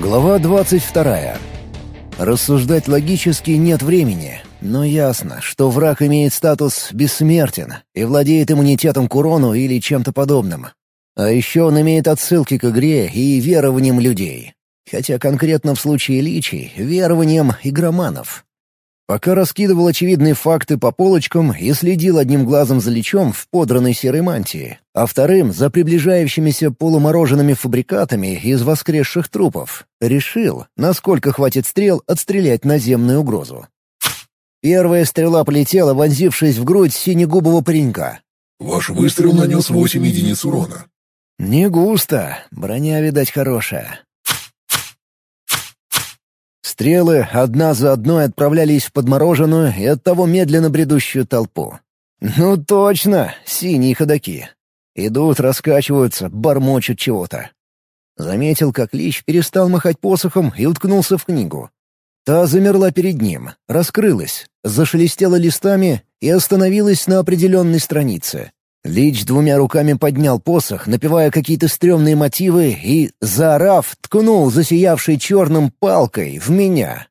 Глава 22. Рассуждать логически нет времени, но ясно, что враг имеет статус «бессмертен» и владеет иммунитетом к урону или чем-то подобным. А еще он имеет отсылки к игре и верованиям людей. Хотя конкретно в случае личий — верованиям игроманов. Пока раскидывал очевидные факты по полочкам и следил одним глазом за лечом в подранной серой мантии, а вторым — за приближающимися полумороженными фабрикатами из воскресших трупов, решил, насколько хватит стрел отстрелять наземную угрозу. Первая стрела полетела, вонзившись в грудь синегубого паренька. «Ваш выстрел нанес восемь единиц урона». «Не густо. Броня, видать, хорошая. Стрелы одна за одной отправлялись в подмороженную и оттого медленно бредущую толпу. «Ну точно, синие ходаки. Идут, раскачиваются, бормочут чего-то». Заметил, как Лич перестал махать посохом и уткнулся в книгу. Та замерла перед ним, раскрылась, зашелестела листами и остановилась на определенной странице. Лич двумя руками поднял посох, напевая какие-то стрёмные мотивы, и, заорав, ткнул засиявшей черным палкой в меня.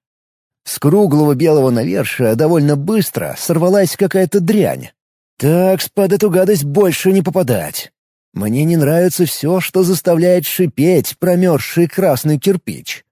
С круглого белого навершия довольно быстро сорвалась какая-то дрянь. Так, под эту гадость больше не попадать. Мне не нравится все, что заставляет шипеть промерзший красный кирпич.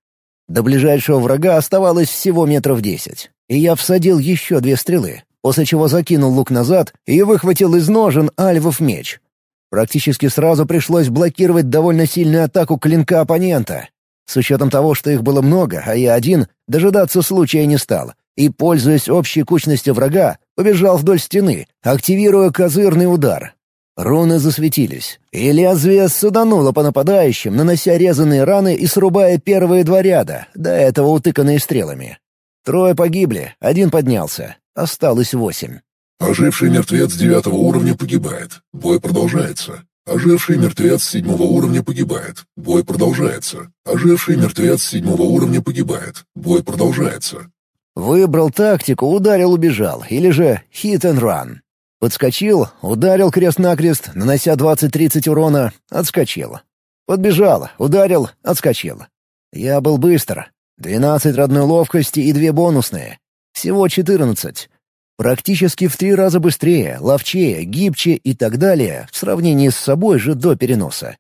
До ближайшего врага оставалось всего метров десять, и я всадил еще две стрелы после чего закинул лук назад и выхватил из ножен альвов меч. Практически сразу пришлось блокировать довольно сильную атаку клинка оппонента. С учетом того, что их было много, а я один, дожидаться случая не стал, и, пользуясь общей кучностью врага, побежал вдоль стены, активируя козырный удар. Руны засветились, и лезвие судануло по нападающим, нанося резанные раны и срубая первые два ряда, до этого утыканные стрелами. Трое погибли, один поднялся. Осталось восемь. Оживший мертвец девятого уровня погибает. Бой продолжается. Оживший мертвец седьмого уровня погибает. Бой продолжается. Оживший мертвец седьмого уровня погибает. Бой продолжается. Выбрал тактику, ударил, убежал. Или же hit and run. Подскочил, ударил крест-накрест, нанося 20-30 урона, отскочил. Подбежал, ударил, отскочил. Я был быстр. 12 родной ловкости и две бонусные. Всего 14. Практически в три раза быстрее, ловчее, гибче и так далее в сравнении с собой же до переноса.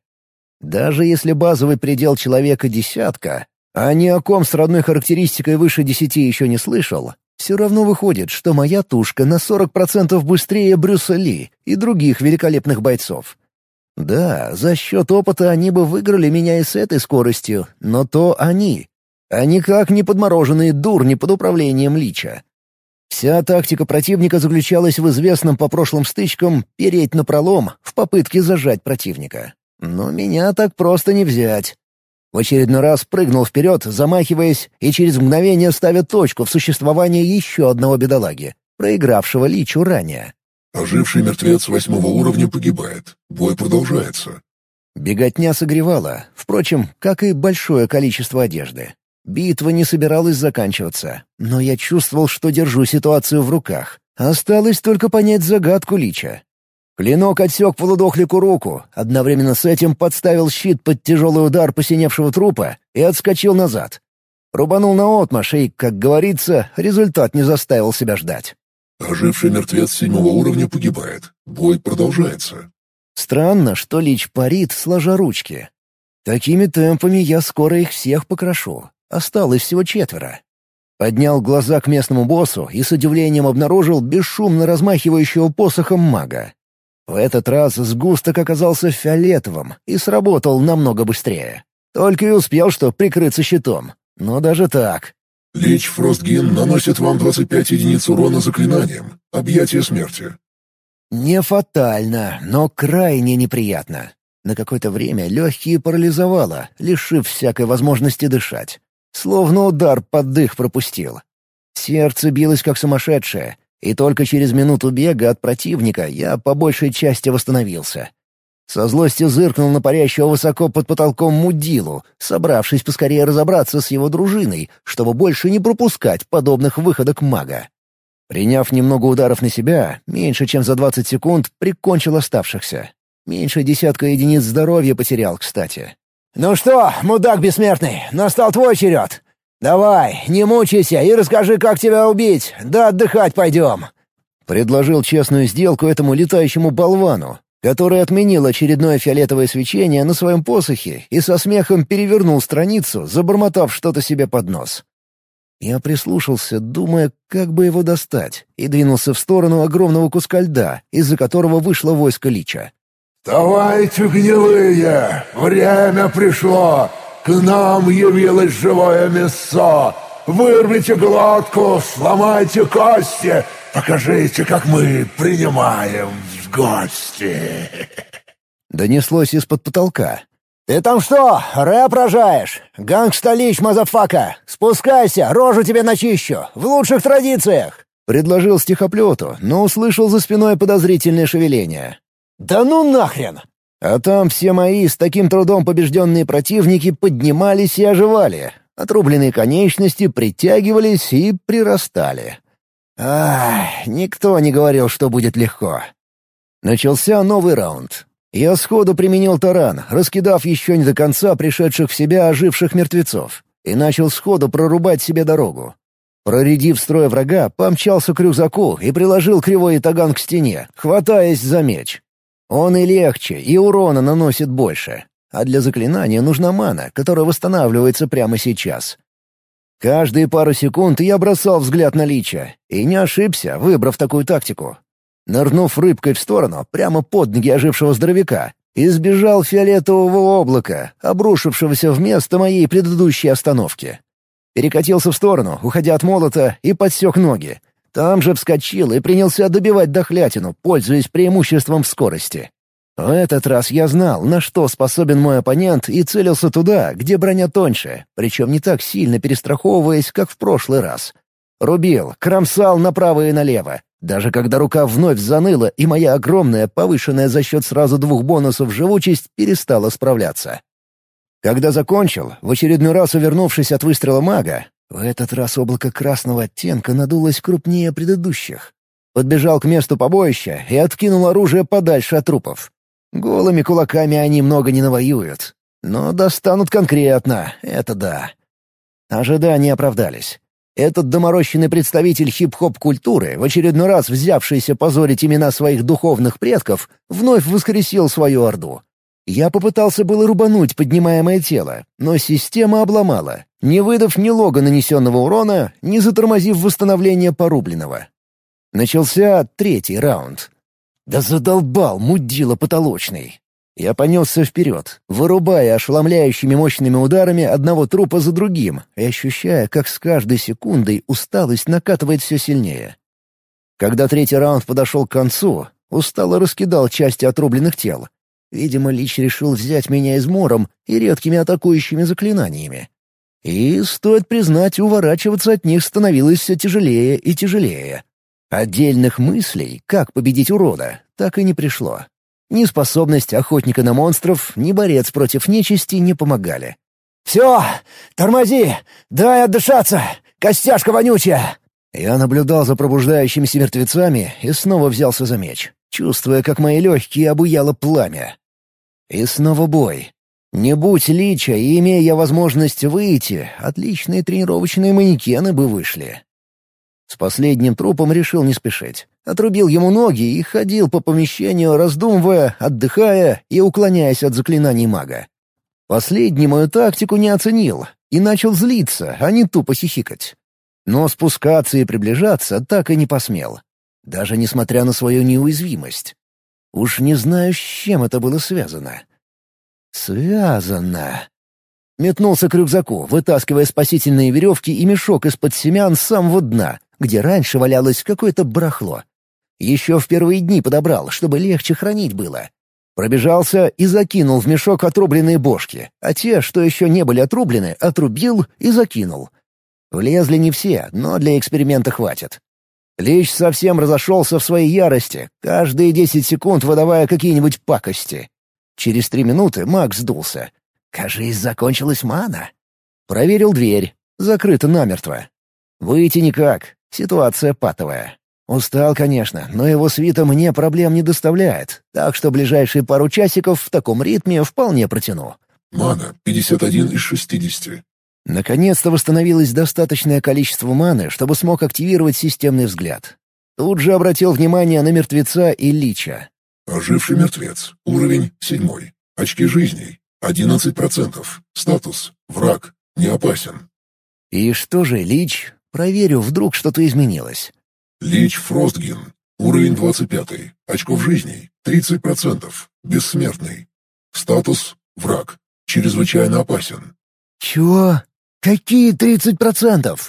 Даже если базовый предел человека десятка, а ни о ком с родной характеристикой выше десяти еще не слышал, все равно выходит, что моя тушка на 40% быстрее Брюса Ли и других великолепных бойцов. Да, за счет опыта они бы выиграли меня и с этой скоростью, но то они, а никак не подмороженные дурни под управлением Лича. Вся тактика противника заключалась в известном по прошлым стычкам переть на пролом в попытке зажать противника. Но меня так просто не взять. В очередной раз прыгнул вперед, замахиваясь, и через мгновение ставя точку в существовании еще одного бедолаги, проигравшего Личу ранее. Оживший мертвец восьмого уровня погибает. Бой продолжается. Беготня согревала, впрочем, как и большое количество одежды. Битва не собиралась заканчиваться, но я чувствовал, что держу ситуацию в руках. Осталось только понять загадку Лича. Клинок отсек полудохлику руку, одновременно с этим подставил щит под тяжелый удар посиневшего трупа и отскочил назад. Рубанул наотмашь, и, как говорится, результат не заставил себя ждать. Оживший мертвец седьмого уровня погибает. Бой продолжается. Странно, что Лич парит, сложа ручки. Такими темпами я скоро их всех покрошу. Осталось всего четверо. Поднял глаза к местному боссу и с удивлением обнаружил бесшумно размахивающего посохом мага. В этот раз сгусток оказался фиолетовым и сработал намного быстрее. Только и успел что прикрыться щитом. Но даже так. Лич Фростгин наносит вам 25 единиц урона заклинанием. Объятие смерти. Не фатально, но крайне неприятно. На какое-то время легкие парализовало, лишив всякой возможности дышать. Словно удар под дых пропустил. Сердце билось как сумасшедшее, и только через минуту бега от противника я по большей части восстановился. Со злостью зыркнул на парящего высоко под потолком мудилу, собравшись поскорее разобраться с его дружиной, чтобы больше не пропускать подобных выходок мага. Приняв немного ударов на себя, меньше чем за 20 секунд прикончил оставшихся. Меньше десятка единиц здоровья потерял, кстати. «Ну что, мудак бессмертный, настал твой черед. Давай, не мучайся и расскажи, как тебя убить, да отдыхать пойдем». Предложил честную сделку этому летающему болвану, который отменил очередное фиолетовое свечение на своем посохе и со смехом перевернул страницу, забормотав что-то себе под нос. Я прислушался, думая, как бы его достать, и двинулся в сторону огромного куска льда, из-за которого вышло войско Лича. «Давайте, гнилые! Время пришло! К нам явилось живое мясо! Вырвите глотку, сломайте кости, покажите, как мы принимаем в гости!» Донеслось из-под потолка. «Ты там что, рэп рожаешь? Gangsta -лич, motherfucker! Спускайся, рожу тебе начищу, в лучших традициях!» Предложил стихоплету, но услышал за спиной подозрительное шевеление. «Да ну нахрен!» А там все мои с таким трудом побежденные противники поднимались и оживали. Отрубленные конечности притягивались и прирастали. Ах, никто не говорил, что будет легко. Начался новый раунд. Я сходу применил таран, раскидав еще не до конца пришедших в себя оживших мертвецов, и начал сходу прорубать себе дорогу. Проредив строя врага, помчался к рюкзаку и приложил кривой таган к стене, хватаясь за меч. Он и легче, и урона наносит больше. А для заклинания нужна мана, которая восстанавливается прямо сейчас. Каждые пару секунд я бросал взгляд на Лича, и не ошибся, выбрав такую тактику. Нырнув рыбкой в сторону, прямо под ноги ожившего здоровяка, избежал фиолетового облака, обрушившегося вместо моей предыдущей остановки. Перекатился в сторону, уходя от молота, и подсек ноги. Там же вскочил и принялся добивать дохлятину, пользуясь преимуществом в скорости. В этот раз я знал, на что способен мой оппонент, и целился туда, где броня тоньше, причем не так сильно перестраховываясь, как в прошлый раз. Рубил, кромсал направо и налево, даже когда рука вновь заныла, и моя огромная, повышенная за счет сразу двух бонусов живучесть, перестала справляться. Когда закончил, в очередной раз увернувшись от выстрела мага, в этот раз облако красного оттенка надулось крупнее предыдущих. Подбежал к месту побоища и откинул оружие подальше от трупов. Голыми кулаками они много не навоюют. Но достанут конкретно, это да. Ожидания оправдались. Этот доморощенный представитель хип-хоп-культуры, в очередной раз взявшийся позорить имена своих духовных предков, вновь воскресил свою орду. Я попытался было рубануть поднимаемое тело, но система обломала, не выдав ни лога нанесенного урона, ни затормозив восстановление порубленного. Начался третий раунд. Да задолбал, мудила потолочный. Я понесся вперед, вырубая ошеломляющими мощными ударами одного трупа за другим и ощущая, как с каждой секундой усталость накатывает все сильнее. Когда третий раунд подошел к концу, устало раскидал части отрубленных тел. Видимо, Лич решил взять меня измором и редкими атакующими заклинаниями. И, стоит признать, уворачиваться от них становилось все тяжелее и тяжелее. Отдельных мыслей, как победить урода, так и не пришло. Ни способность охотника на монстров, ни борец против нечисти не помогали. «Все! Тормози! Дай отдышаться! Костяшка вонючая!» Я наблюдал за пробуждающимися мертвецами и снова взялся за меч, чувствуя, как мои легкие обуяло пламя. И снова бой. Не будь лича, и имея я возможность выйти, отличные тренировочные манекены бы вышли. С последним трупом решил не спешить. Отрубил ему ноги и ходил по помещению, раздумывая, отдыхая и уклоняясь от заклинаний мага. Последний мою тактику не оценил и начал злиться, а не тупо хихикать. Но спускаться и приближаться так и не посмел. Даже несмотря на свою неуязвимость. Уж не знаю, с чем это было связано. Связано. Метнулся к рюкзаку, вытаскивая спасительные веревки и мешок из-под семян с самого дна, где раньше валялось какое-то барахло. Еще в первые дни подобрал, чтобы легче хранить было. Пробежался и закинул в мешок отрубленные бошки, а те, что еще не были отрублены, отрубил и закинул. Влезли не все, но для эксперимента хватит. Лич совсем разошелся в своей ярости, каждые десять секунд выдавая какие-нибудь пакости. Через три минуты маг сдулся. Кажись, закончилась мана. Проверил дверь. Закрыта намертво. Выйти никак. Ситуация патовая. Устал, конечно, но его свита мне проблем не доставляет, так что ближайшие пару часиков в таком ритме вполне протяну. Мана 51 из 60. Наконец-то восстановилось достаточное количество маны, чтобы смог активировать системный взгляд. Тут же обратил внимание на мертвеца и лича. Оживший мертвец. Уровень 7. Очки жизней. 11%. Статус. Враг. Не опасен. И что же, лич? Проверю, вдруг что-то изменилось. Лич Фростгин. Уровень 25. Очков жизней. 30%. Бессмертный. Статус. Враг. Чрезвычайно опасен. Чего? Какие 30%?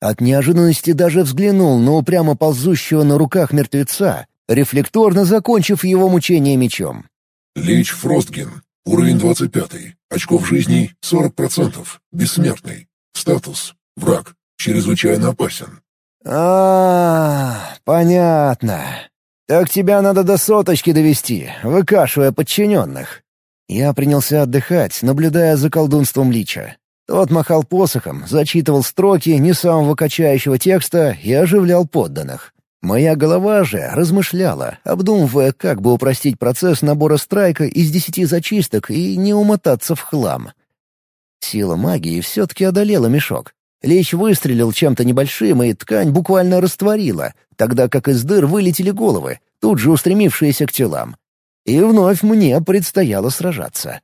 От неожиданности даже взглянул на упрямо ползущего на руках мертвеца, рефлекторно закончив его мучение мечом. Лич Фростгин. Уровень 25. Очков жизни 40%. Бессмертный. Статус. Враг. Чрезвычайно опасен. а, понятно. Так тебя надо до соточки довести, выкашивая подчиненных. Я принялся отдыхать, наблюдая за колдунством Лича. Тот махал посохом, зачитывал строки не самого качающего текста и оживлял подданных. Моя голова же размышляла, обдумывая, как бы упростить процесс набора страйка из десяти зачисток и не умотаться в хлам. Сила магии все-таки одолела мешок. Лещ выстрелил чем-то небольшим, и ткань буквально растворила, тогда как из дыр вылетели головы, тут же устремившиеся к телам. И вновь мне предстояло сражаться.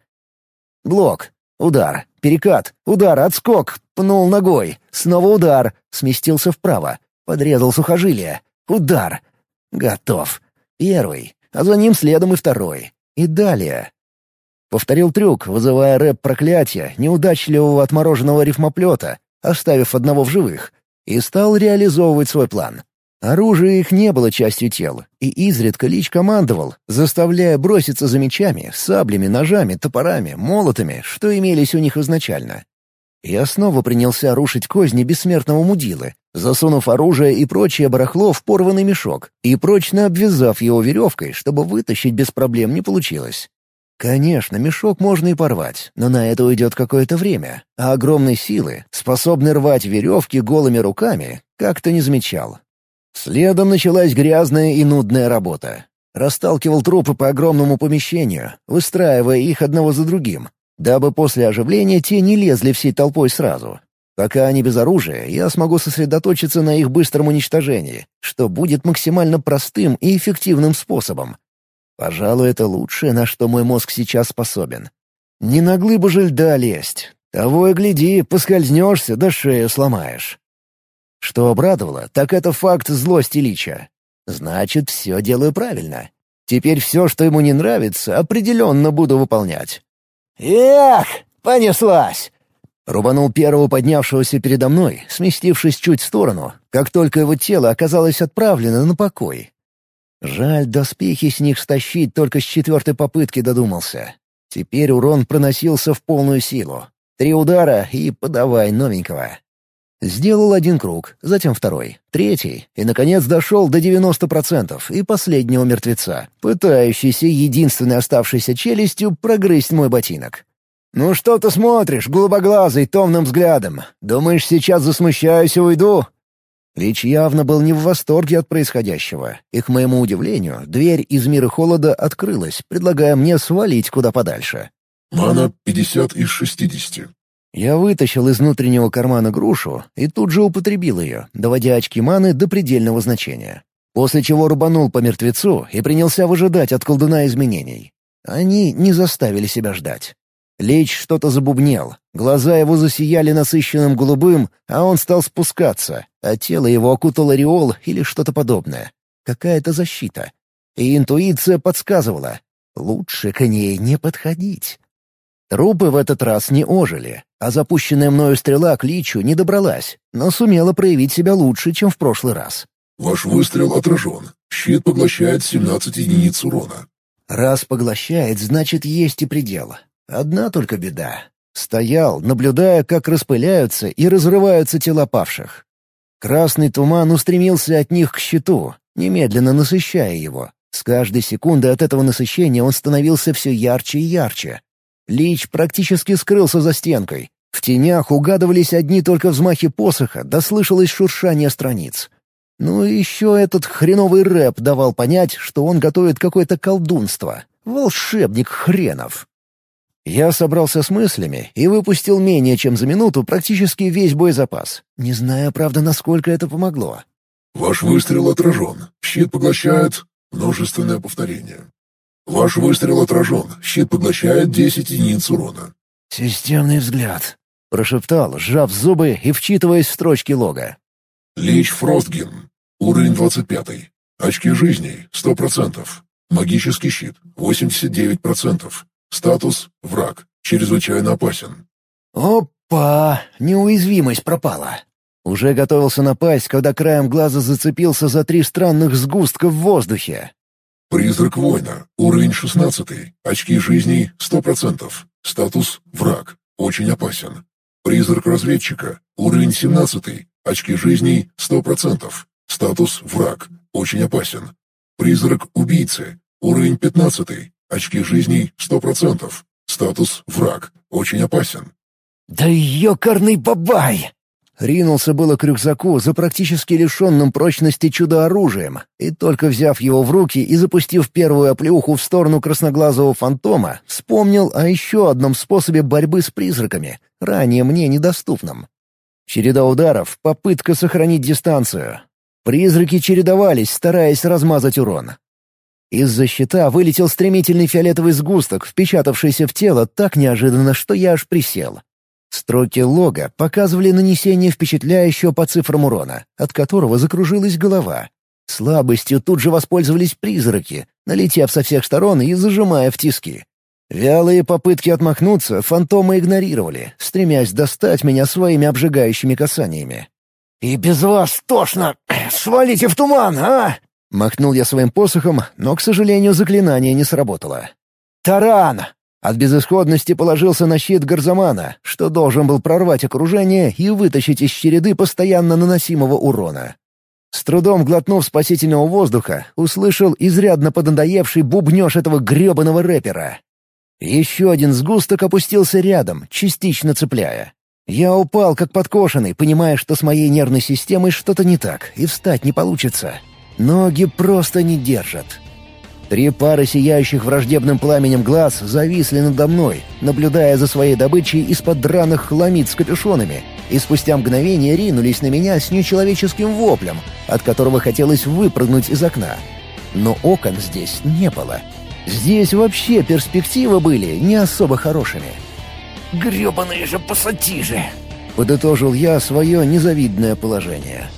Блок. Удар. Перекат. Удар. Отскок. Пнул ногой. Снова удар. Сместился вправо. Подрезал сухожилие. Удар. Готов. Первый. А за ним следом и второй. И далее. Повторил трюк, вызывая рэп проклятия, неудачливого отмороженного рифмоплета, оставив одного в живых, и стал реализовывать свой план. Оружия их не было частью тел, и изредка Лич командовал, заставляя броситься за мечами, саблями, ножами, топорами, молотами, что имелись у них изначально. Я снова принялся рушить козни бессмертного мудилы, засунув оружие и прочее барахло в порванный мешок и прочно обвязав его веревкой, чтобы вытащить без проблем не получилось. Конечно, мешок можно и порвать, но на это уйдет какое-то время, а огромной силы, способной рвать веревки голыми руками, как-то не замечал. Следом началась грязная и нудная работа. Расталкивал трупы по огромному помещению, выстраивая их одного за другим, дабы после оживления те не лезли всей толпой сразу. Пока они без оружия, я смогу сосредоточиться на их быстром уничтожении, что будет максимально простым и эффективным способом. Пожалуй, это лучшее, на что мой мозг сейчас способен. Не на глыбу же льда лезть. Того и гляди, поскользнешься, да шею сломаешь. Что обрадовало, так это факт злости Лича. Значит, все делаю правильно. Теперь все, что ему не нравится, определенно буду выполнять. «Эх, понеслась!» Рубанул первого поднявшегося передо мной, сместившись чуть в сторону, как только его тело оказалось отправлено на покой. Жаль, доспехи с них стащить только с четвертой попытки додумался. Теперь урон проносился в полную силу. Три удара и подавай новенького. Сделал один круг, затем второй, третий, и, наконец, дошел до 90% и последнего мертвеца, пытающийся единственной оставшейся челюстью прогрызть мой ботинок. «Ну что ты смотришь, голубоглазый, томным взглядом? Думаешь, сейчас засмущаюсь и уйду?» Лич явно был не в восторге от происходящего, и, к моему удивлению, дверь из мира холода открылась, предлагая мне свалить куда подальше. «Мана 50 из 60. Я вытащил из внутреннего кармана грушу и тут же употребил ее, доводя очки маны до предельного значения. После чего рубанул по мертвецу и принялся выжидать от колдуна изменений. Они не заставили себя ждать. Лечь что-то забубнел, глаза его засияли насыщенным голубым, а он стал спускаться, а тело его окутал ореол или что-то подобное. Какая-то защита. И интуиция подсказывала — лучше к ней не подходить. Трупы в этот раз не ожили, а запущенная мною стрела к Личу не добралась, но сумела проявить себя лучше, чем в прошлый раз. Ваш выстрел отражен. Щит поглощает 17 единиц урона. Раз поглощает, значит, есть и предел. Одна только беда. Стоял, наблюдая, как распыляются и разрываются тела павших. Красный туман устремился от них к щиту, немедленно насыщая его. С каждой секунды от этого насыщения он становился все ярче и ярче. Лич практически скрылся за стенкой, в тенях угадывались одни только взмахи посоха, да слышалось шуршание страниц. Ну и еще этот хреновый рэп давал понять, что он готовит какое-то колдунство. Волшебник хренов. Я собрался с мыслями и выпустил менее чем за минуту практически весь боезапас, не зная, правда, насколько это помогло. Ваш выстрел отражен. Щит поглощает множественное повторение. Ваш выстрел отражен. Щит поглощает 10 единиц урона. «Системный взгляд», — прошептал, сжав зубы и вчитываясь в строчки лога. Лич Фростгин. Уровень 25. Очки жизни — 100%. Магический щит — 89%. Статус — враг. Чрезвычайно опасен. «Опа! Неуязвимость пропала!» Уже готовился напасть, когда краем глаза зацепился за три странных сгустка в воздухе. Призрак воина. Уровень 16. Очки жизни — 100%. Статус — враг. Очень опасен. Призрак разведчика. Уровень 17. Очки жизни — 100%. Статус — враг. Очень опасен. Призрак убийцы. Уровень 15. Очки жизни — 100%. Статус — враг. Очень опасен. «Да ёкарный бабай!» Ринулся было к рюкзаку за практически лишенным прочности чудо-оружием, и только взяв его в руки и запустив первую оплеуху в сторону красноглазого фантома, вспомнил о еще одном способе борьбы с призраками, ранее мне недоступном. Череда ударов, попытка сохранить дистанцию. Призраки чередовались, стараясь размазать урон. Из-за щита вылетел стремительный фиолетовый сгусток, впечатавшийся в тело так неожиданно, что я аж присел. Строки лога показывали нанесение впечатляющего по цифрам урона, от которого закружилась голова. Слабостью тут же воспользовались призраки, налетев со всех сторон и зажимая в тиски. Вялые попытки отмахнуться фантомы игнорировали, стремясь достать меня своими обжигающими касаниями. «И без вас тошно! Свалите в туман, а!» Махнул я своим посохом, но, к сожалению, заклинание не сработало. «Таран!» От безысходности положился на щит Гарзамана, что должен был прорвать окружение и вытащить из череды постоянно наносимого урона. С трудом глотнув спасительного воздуха, услышал изрядно поднадоевший бубнёж этого грёбаного рэпера. Еще один сгусток опустился рядом, частично цепляя. Я упал как подкошенный, понимая, что с моей нервной системой что-то не так, и встать не получится. Ноги просто не держат. Три пары сияющих враждебным пламенем глаз зависли надо мной, наблюдая за своей добычей из-под драных хламид с капюшонами, и спустя мгновение ринулись на меня с нечеловеческим воплем, от которого хотелось выпрыгнуть из окна. Но окон здесь не было. Здесь вообще перспективы были не особо хорошими. «Гребаные же пассатижи!» — подытожил я свое незавидное положение.